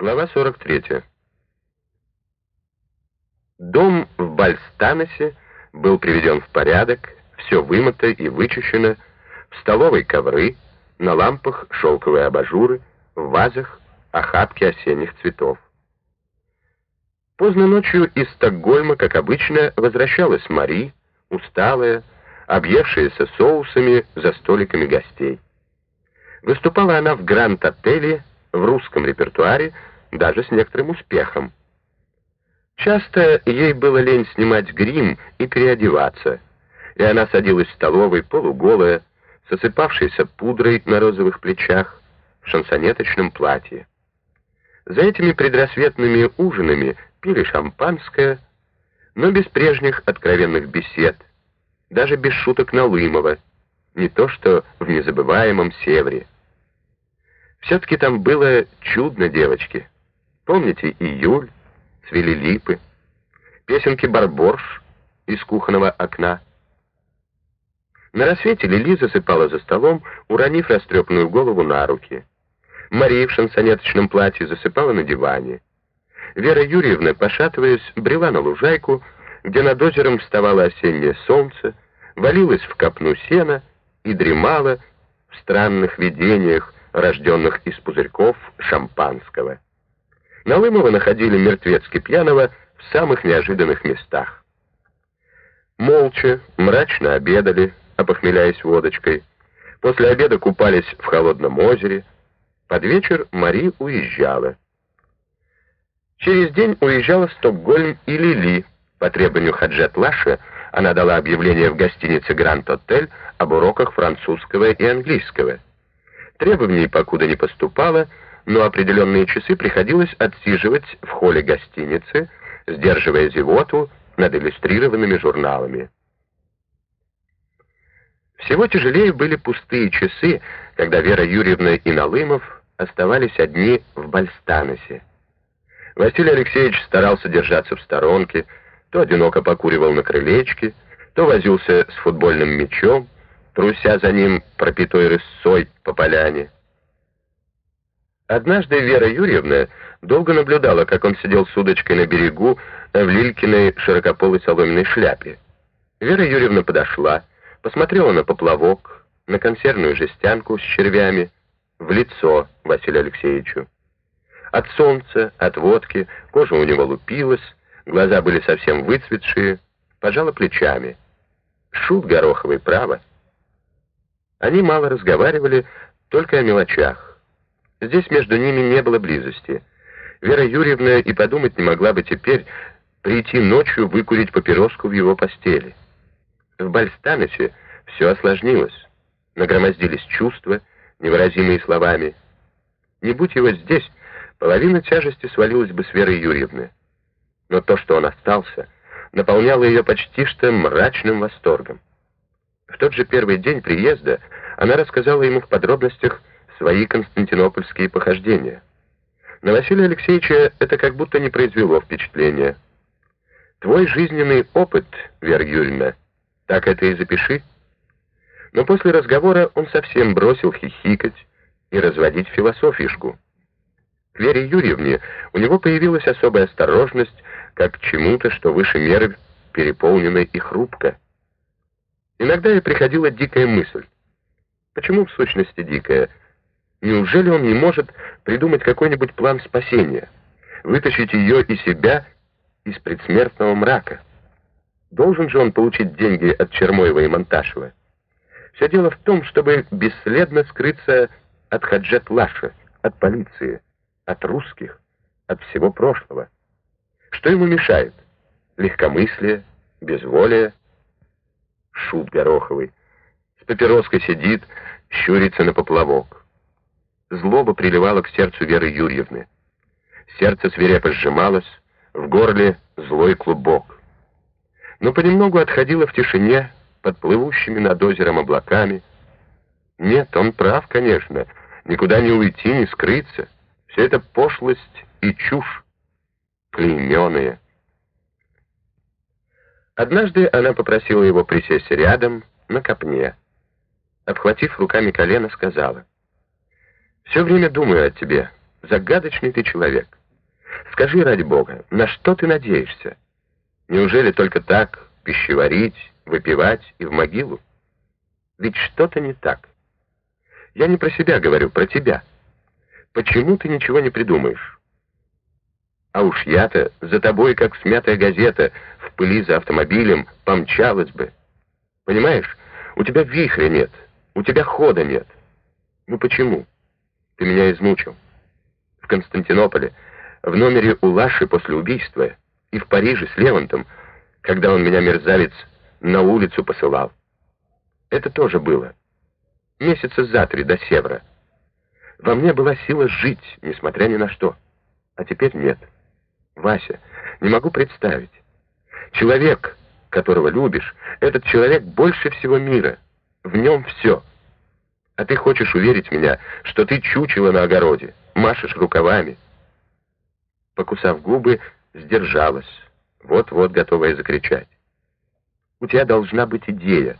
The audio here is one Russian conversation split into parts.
Глава 43. Дом в Бальстанесе был приведен в порядок, все вымыто и вычищено, в столовой ковры, на лампах шелковые абажуры, в вазах охапки осенних цветов. Поздно ночью из Стокгольма, как обычно, возвращалась Мари, усталая, объевшаяся соусами за столиками гостей. Выступала она в Гранд-отеле в русском репертуаре, даже с некоторым успехом. Часто ей было лень снимать грим и переодеваться, и она садилась в столовой полуголая, с осыпавшейся пудрой на розовых плечах, в шансонеточном платье. За этими предрассветными ужинами пили шампанское, но без прежних откровенных бесед, даже без шуток Налымова, не то что в незабываемом Севре. Все-таки там было чудно, девочки. Помните июль, цвели липы, песенки Барборш из кухонного окна. На рассвете Лили засыпала за столом, уронив растрепанную голову на руки. Мария в шансонеточном платье засыпала на диване. Вера Юрьевна, пошатываясь, брела на лужайку, где над озером вставало осеннее солнце, валилась в копну сена и дремала в странных видениях, рожденных из пузырьков шампанского. Налымова находили мертвецки пьяного в самых неожиданных местах. Молча, мрачно обедали, опохмеляясь водочкой. После обеда купались в холодном озере. Под вечер Мари уезжала. Через день уезжала в Стокгольм и Лили. По требованию Хаджет Лаша она дала объявление в гостинице Гранд Отель об уроках французского и английского. Требований покуда не поступало, но определенные часы приходилось отсиживать в холле гостиницы, сдерживая зевоту над иллюстрированными журналами. Всего тяжелее были пустые часы, когда Вера Юрьевна и Налымов оставались одни в Бальстаносе. Василий Алексеевич старался держаться в сторонке, то одиноко покуривал на крылечке, то возился с футбольным мячом, труся за ним пропитой рысцой по поляне. Однажды Вера Юрьевна долго наблюдала, как он сидел с удочкой на берегу в Лилькиной широкополой соломенной шляпе. Вера Юрьевна подошла, посмотрела на поплавок, на консервную жестянку с червями, в лицо Василию Алексеевичу. От солнца, от водки, кожа у него лупилась, глаза были совсем выцветшие, пожала плечами. Шут Гороховый, право. Они мало разговаривали, только о мелочах. Здесь между ними не было близости. Вера Юрьевна и подумать не могла бы теперь прийти ночью выкурить папироску в его постели. В Бальстанесе все осложнилось. Нагромоздились чувства, невыразимые словами. Не будь его здесь, половина тяжести свалилась бы с Верой Юрьевны. Но то, что он остался, наполняло ее почти что мрачным восторгом. В тот же первый день приезда она рассказала ему в подробностях свои константинопольские похождения. На Василия Алексеевича это как будто не произвело впечатления. Твой жизненный опыт, Вера Юрьевна, так это и запиши. Но после разговора он совсем бросил хихикать и разводить философишку. К Вере Юрьевне у него появилась особая осторожность, как к чему-то, что выше меры переполнено и хрупко. Иногда ей приходила дикая мысль. Почему в сущности дикая? Неужели он не может придумать какой-нибудь план спасения, вытащить ее и себя из предсмертного мрака? Должен же он получить деньги от Чермоева и Монташева. Все дело в том, чтобы бесследно скрыться от Хаджет Лаша, от полиции, от русских, от всего прошлого. Что ему мешает? Легкомыслие, безволие. Шут Гороховый. С папироской сидит, щурится на поплавок. Злоба приливала к сердцу Веры Юрьевны. Сердце свирепо сжималось, в горле злой клубок. Но понемногу отходило в тишине под плывущими над озером облаками. Нет, он прав, конечно, никуда не уйти, не скрыться. Все это пошлость и чушь, клейменные. Однажды она попросила его присесть рядом, на копне. Обхватив руками колено, сказала — все время думаю о тебе. загадочный ты человек. Скажи, ради бога, на что ты надеешься? Неужели только так пищеварить, выпивать и в могилу? Ведь что-то не так. Я не про себя говорю, про тебя. Почему ты ничего не придумаешь? А уж я-то за тобой, как смятая газета, в пыли за автомобилем, помчалась бы. Понимаешь, у тебя вихря нет, у тебя хода нет. Ну почему? Ты меня измучил. В Константинополе, в номере у Лаши после убийства, и в Париже с Левантом, когда он меня, мерзавец, на улицу посылал. Это тоже было. Месяца за три до севера. Во мне была сила жить, несмотря ни на что. А теперь нет. Вася, не могу представить. Человек, которого любишь, этот человек больше всего мира. В нем все. А ты хочешь уверить меня, что ты чучело на огороде, машешь рукавами. Покусав губы, сдержалась, вот-вот готовая закричать. У тебя должна быть идея.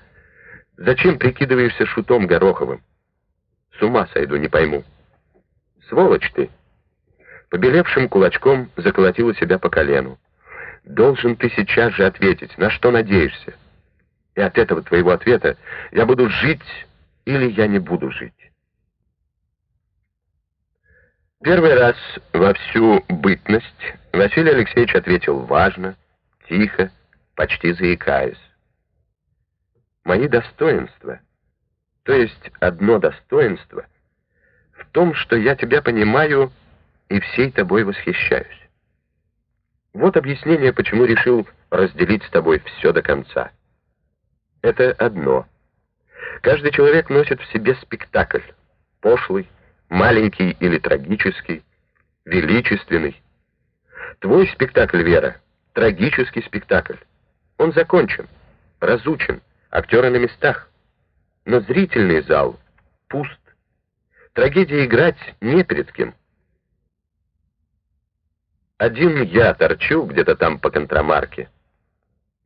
Зачем прикидываешься шутом Гороховым? С ума сойду, не пойму. Сволочь ты. Побелевшим кулачком заколотила себя по колену. Должен ты сейчас же ответить, на что надеешься. И от этого твоего ответа я буду жить или я не буду жить. Первый раз во всю бытность Василий Алексеевич ответил важно, тихо, почти заикаясь. Мои достоинства, то есть одно достоинство, в том, что я тебя понимаю и всей тобой восхищаюсь. Вот объяснение, почему решил разделить с тобой все до конца. Это одно. Каждый человек носит в себе спектакль, пошлый, маленький или трагический, величественный. Твой спектакль, Вера, трагический спектакль. Он закончен, разучен, актеры на местах. Но зрительный зал пуст. Трагедия играть не перед кем. Один я торчу где-то там по контрамарке.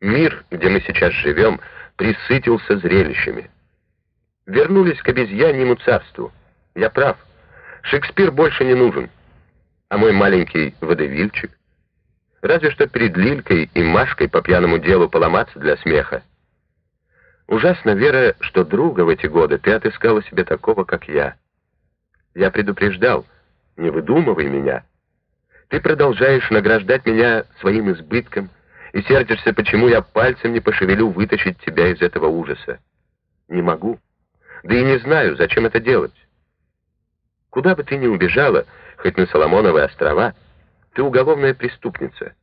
Мир, где мы сейчас живем, присытился зрелищами. Вернулись к обезьяньему царству. Я прав. Шекспир больше не нужен. А мой маленький водевильчик? Разве что перед Лилькой и Машкой по пьяному делу поломаться для смеха. Ужасно, Вера, что друга в эти годы ты отыскала себе такого, как я. Я предупреждал, не выдумывай меня. Ты продолжаешь награждать меня своим избытком и сердишься, почему я пальцем не пошевелю вытащить тебя из этого ужаса. Не могу. Да и не знаю, зачем это делать. Куда бы ты ни убежала, хоть на Соломоновые острова, ты уголовная преступница.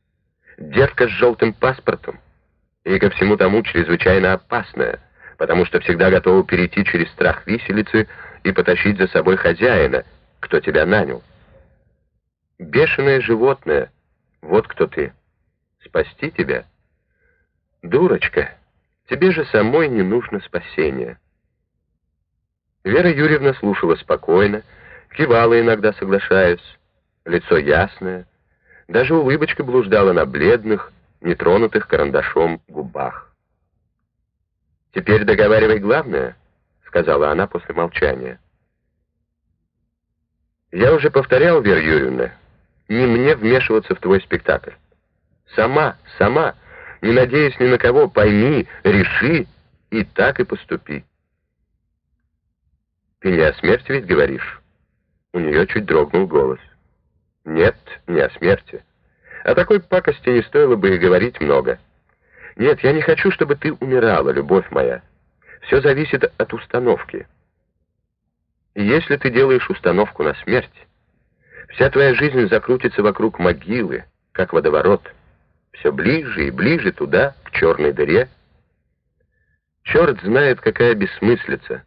Девка с желтым паспортом. И ко всему тому чрезвычайно опасная, потому что всегда готова перейти через страх виселицы и потащить за собой хозяина, кто тебя нанял. Бешеное животное, вот кто ты. Спасти тебя? Дурочка, тебе же самой не нужно спасение. Вера Юрьевна слушала спокойно, кивала иногда, соглашаясь. Лицо ясное, даже улыбочка блуждала на бледных, нетронутых карандашом губах. «Теперь договаривай главное», — сказала она после молчания. «Я уже повторял, Вера Юрьевна, не мне вмешиваться в твой спектакль. Сама, сама, не надеясь ни на кого, пойми, реши и так и поступи». «Ты не о смерти ведь говоришь?» У нее чуть дрогнул голос. «Нет, не о смерти. О такой пакости не стоило бы и говорить много. Нет, я не хочу, чтобы ты умирала, любовь моя. Все зависит от установки. Если ты делаешь установку на смерть, вся твоя жизнь закрутится вокруг могилы, как водоворот. Все ближе и ближе туда, к черной дыре. Черт знает, какая бессмыслица.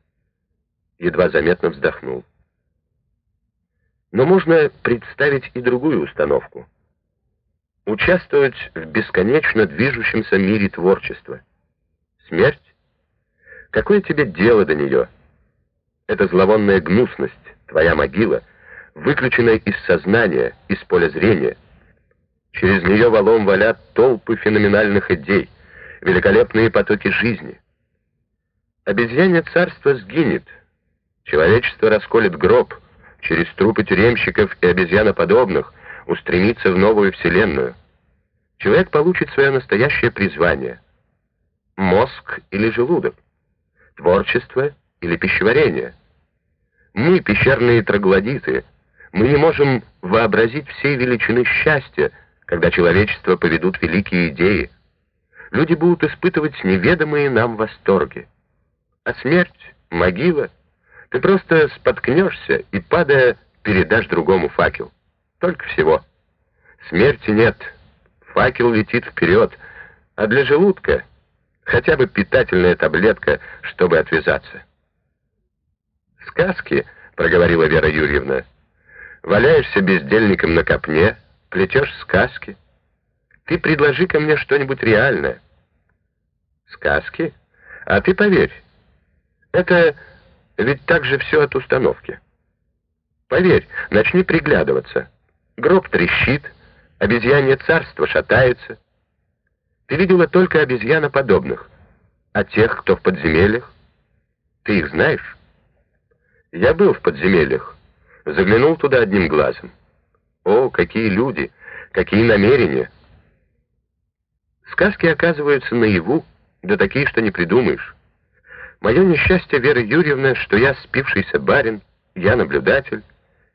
Едва заметно вздохнул. Но можно представить и другую установку. Участвовать в бесконечно движущемся мире творчества. Смерть? Какое тебе дело до нее? Это зловонная гнусность, твоя могила, выключенная из сознания, из поля зрения. Через нее валом валят толпы феноменальных идей, великолепные потоки жизни. Обезьянье царство сгинет, человечество расколет гроб, через трупы тюремщиков и обезьяноподобных устремиться в новую вселенную. Человек получит свое настоящее призвание. Мозг или желудок, творчество или пищеварение. Мы, пещерные троглодиты, мы не можем вообразить всей величины счастья, когда человечество поведут великие идеи. Люди будут испытывать неведомые нам восторги. А смерть, могила, ты просто споткнешься и, падая, передашь другому факел. Только всего. Смерти нет. Факел летит вперед, а для желудка хотя бы питательная таблетка, чтобы отвязаться. «Сказки», — проговорила Вера Юрьевна, — «валяешься бездельником на копне, плетешь сказки. Ты предложи ко мне что-нибудь реальное». «Сказки? А ты поверь, это ведь так же все от установки. Поверь, начни приглядываться. Гроб трещит, обезьянье царство шатается. Ты видела только обезьяноподобных, а тех, кто в подземельях, ты их знаешь? Я был в подземельях, заглянул туда одним глазом. О, какие люди, какие намерения! Сказки оказываются наяву, да такие, что не придумаешь. Мое несчастье, Вера Юрьевна, что я спившийся барин, я наблюдатель,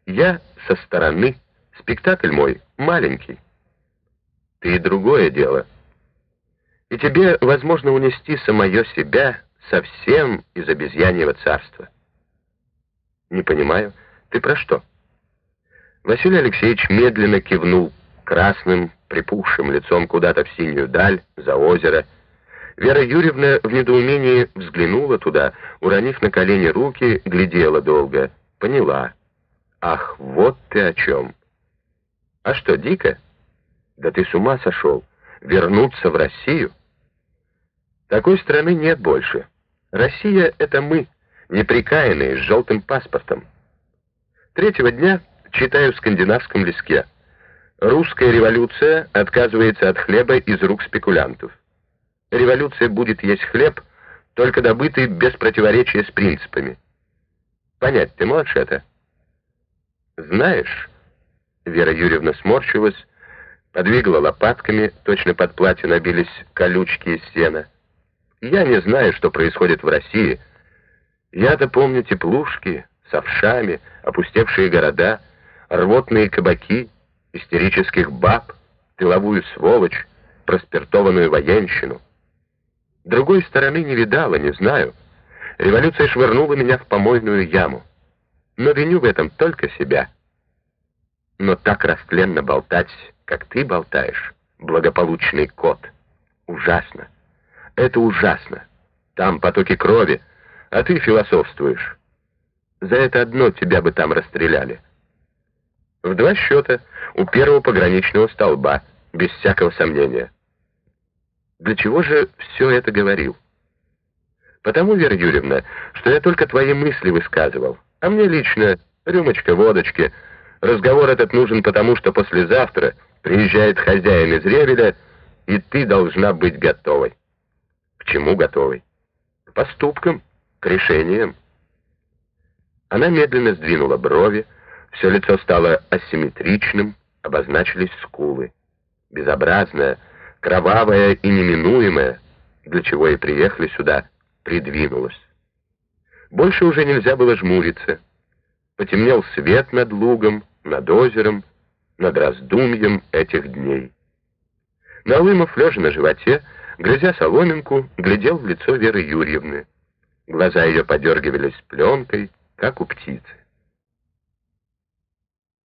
я со стороны, спектакль мой маленький. Ты другое дело. И тебе возможно унести самое себя совсем из обезьяньего царства. Не понимаю, ты про что? Василий Алексеевич медленно кивнул красным, припухшим лицом куда-то в синюю даль, за озеро, Вера Юрьевна в недоумении взглянула туда, уронив на колени руки, глядела долго. Поняла. Ах, вот ты о чем. А что, дико? Да ты с ума сошел. Вернуться в Россию? Такой страны нет больше. Россия — это мы, неприкаянные, с желтым паспортом. Третьего дня читаю в скандинавском леске. Русская революция отказывается от хлеба из рук спекулянтов. Революция будет есть хлеб, только добытый без противоречия с принципами. Понять ты можешь это? Знаешь, Вера Юрьевна сморщилась, подвигала лопатками, точно под платье набились колючки из сена. Я не знаю, что происходит в России. Я-то помню теплушки с овшами, опустевшие города, рвотные кабаки, истерических баб, тыловую сволочь, проспиртованную военщину. Другой стороны не видала, не знаю. Революция швырнула меня в помойную яму. Но виню в этом только себя. Но так растленно болтать, как ты болтаешь, благополучный кот, ужасно. Это ужасно. Там потоки крови, а ты философствуешь. За это одно тебя бы там расстреляли. В два счета у первого пограничного столба, без всякого сомнения. Для чего же все это говорил? Потому, Вера Юрьевна, что я только твои мысли высказывал. А мне лично рюмочка водочки. Разговор этот нужен потому, что послезавтра приезжает хозяин из Ревеля, и ты должна быть готовой. К чему готовой? К поступкам, к решениям. Она медленно сдвинула брови, все лицо стало асимметричным, обозначились скулы. Безобразная, кровавая и неминуемая, для чего и приехали сюда, придвинулась. Больше уже нельзя было жмуриться. Потемнел свет над лугом, над озером, над раздумьем этих дней. Налымов, лежа на животе, грызя соломинку, глядел в лицо Веры Юрьевны. Глаза ее подергивались пленкой, как у птицы.